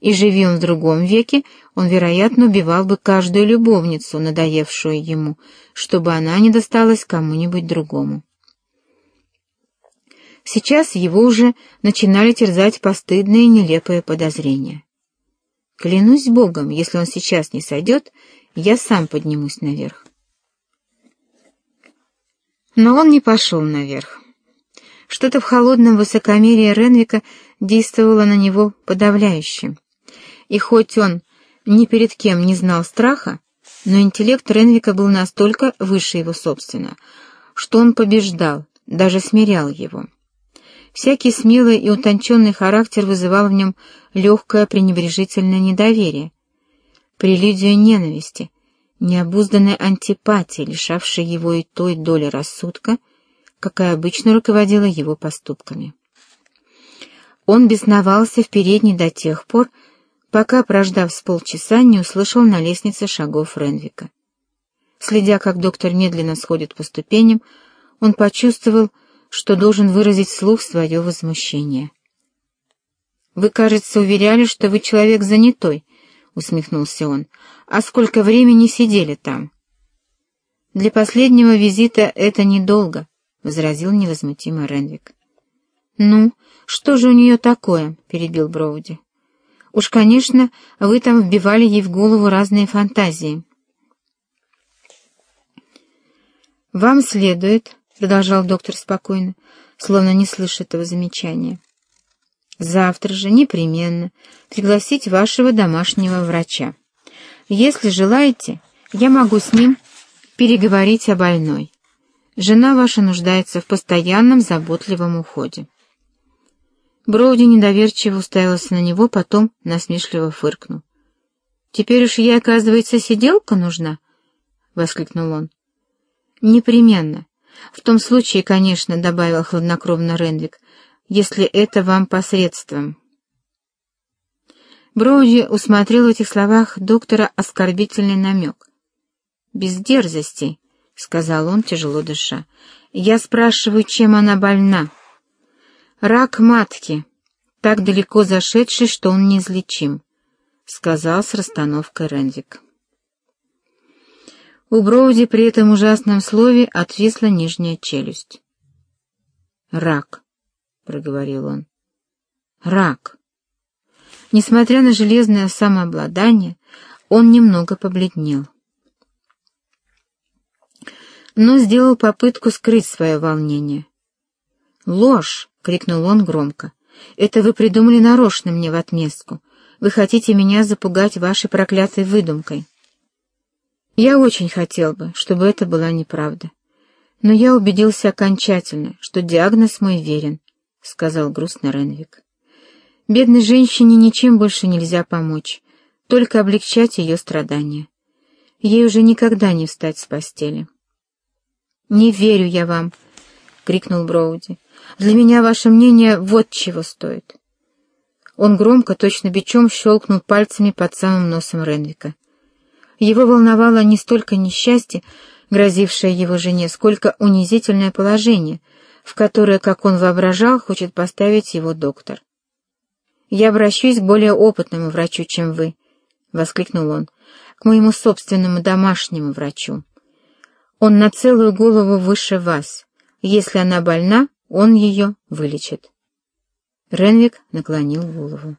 И живи он в другом веке, он, вероятно, убивал бы каждую любовницу, надоевшую ему, чтобы она не досталась кому-нибудь другому. Сейчас его уже начинали терзать постыдные нелепые подозрения. Клянусь Богом, если он сейчас не сойдет, я сам поднимусь наверх. Но он не пошел наверх. Что-то в холодном высокомерии Ренвика действовало на него подавляюще. И хоть он ни перед кем не знал страха, но интеллект Ренвика был настолько выше его собственного, что он побеждал, даже смирял его. Всякий смелый и утонченный характер вызывал в нем легкое пренебрежительное недоверие, прелюдию ненависти, необузданной антипатии, лишавшей его и той доли рассудка, какая обычно руководила его поступками. Он бесновался в передней до тех пор, пока, прождав с полчаса, не услышал на лестнице шагов Ренвика. Следя, как доктор медленно сходит по ступеням, он почувствовал, что должен выразить вслух свое возмущение. «Вы, кажется, уверяли, что вы человек занятой», — усмехнулся он. «А сколько времени сидели там?» «Для последнего визита это недолго», — возразил невозмутимо Ренвик. «Ну, что же у нее такое?» — перебил Броуди. «Уж, конечно, вы там вбивали ей в голову разные фантазии». «Вам следует», — продолжал доктор спокойно, словно не слыша этого замечания, «завтра же непременно пригласить вашего домашнего врача. Если желаете, я могу с ним переговорить о больной. Жена ваша нуждается в постоянном заботливом уходе». Броуди недоверчиво уставился на него, потом насмешливо фыркнул. «Теперь уж ей, оказывается, сиделка нужна?» — воскликнул он. «Непременно. В том случае, конечно, — добавил хладнокровно Рендвик, — если это вам посредством». Броуди усмотрел в этих словах доктора оскорбительный намек. «Без дерзостей», — сказал он, тяжело дыша. «Я спрашиваю, чем она больна?» «Рак матки, так далеко зашедший, что он неизлечим», — сказал с расстановкой Рендвик. У Броуди при этом ужасном слове отвисла нижняя челюсть. «Рак», — проговорил он. «Рак». Несмотря на железное самообладание, он немного побледнел. Но сделал попытку скрыть свое волнение. «Ложь!» — крикнул он громко. «Это вы придумали нарочно мне в отместку. Вы хотите меня запугать вашей проклятой выдумкой». Я очень хотел бы, чтобы это была неправда. Но я убедился окончательно, что диагноз мой верен, — сказал грустно Ренвик. Бедной женщине ничем больше нельзя помочь, только облегчать ее страдания. Ей уже никогда не встать с постели. «Не верю я вам!» — крикнул Броуди. «Для меня ваше мнение вот чего стоит». Он громко, точно бичом, щелкнул пальцами под самым носом Ренвика. Его волновало не столько несчастье, грозившее его жене, сколько унизительное положение, в которое, как он воображал, хочет поставить его доктор. «Я обращусь к более опытному врачу, чем вы», — воскликнул он, — «к моему собственному домашнему врачу. Он на целую голову выше вас. Если она больна, он ее вылечит». Ренвик наклонил голову.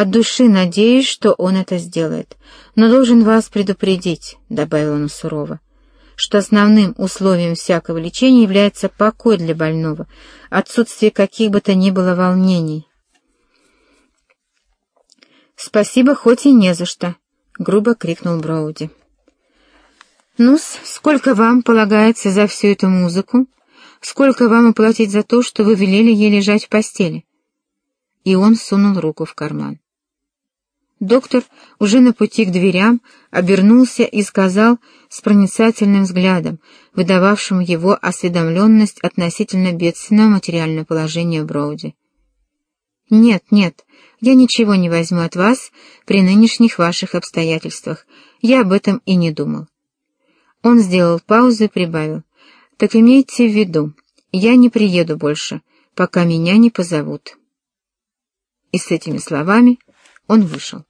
От души надеюсь, что он это сделает, но должен вас предупредить, — добавил он сурово, — что основным условием всякого лечения является покой для больного, отсутствие каких бы то ни было волнений. «Спасибо, хоть и не за что», — грубо крикнул Броуди. ну сколько вам полагается за всю эту музыку? Сколько вам оплатить за то, что вы велели ей лежать в постели?» И он сунул руку в карман. Доктор, уже на пути к дверям, обернулся и сказал с проницательным взглядом, выдававшим его осведомленность относительно бедственного материального положения Броуди. «Нет, нет, я ничего не возьму от вас при нынешних ваших обстоятельствах. Я об этом и не думал». Он сделал паузу и прибавил. «Так имейте в виду, я не приеду больше, пока меня не позовут». И с этими словами Он вышел.